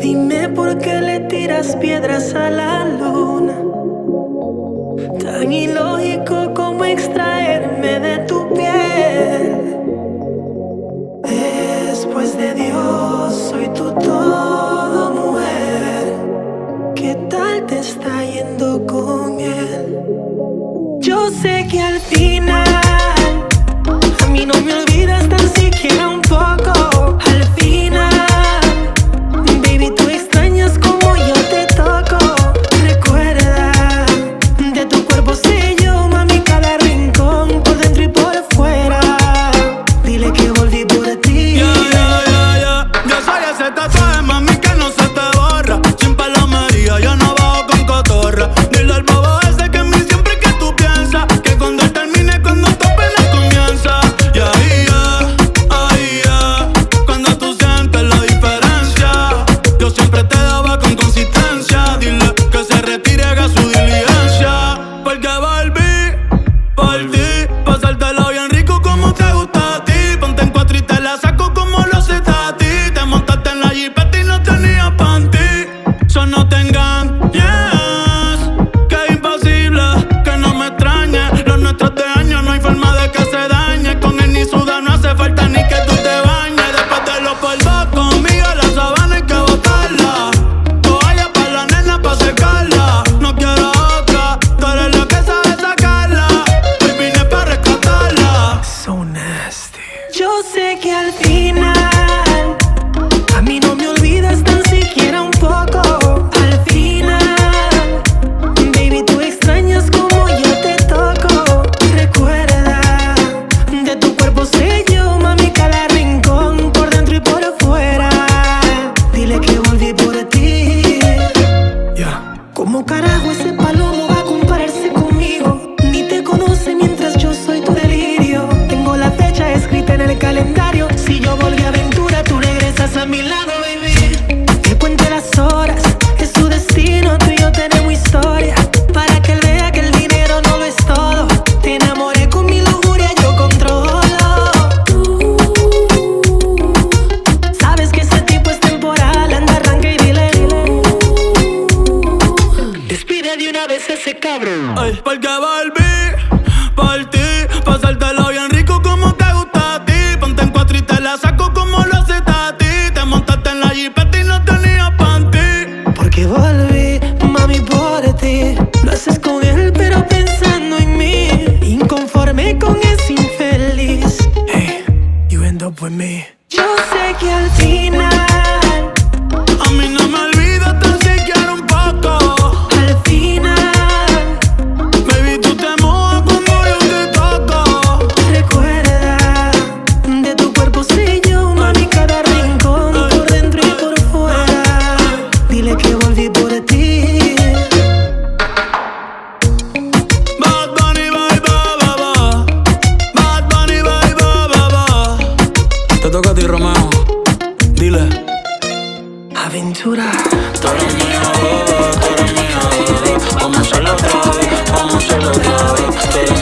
Dime por qué le tiras piedras a la luna. Tan ilógico como extraerme de tu piel. Después de Dios, soy tu todo, mujer. ¿Qué tal te está yendo con él? Yo sé que. sé que al final. Ay, porque volví por ti, pasártelo bien rico como te gusta a ti. Ponte en cuatro y te la saco como lo haces a ti. Te montaste en la jipeta y no tenías panty. Porque volví, mami, por ti. Lo haces con él, pero pensando en mí. Inconforme con ese infeliz. Hey, you end up with me. Yo sé que al final. aventura. Tú eres mío, tú eres mío, como solo yo, como solo yo.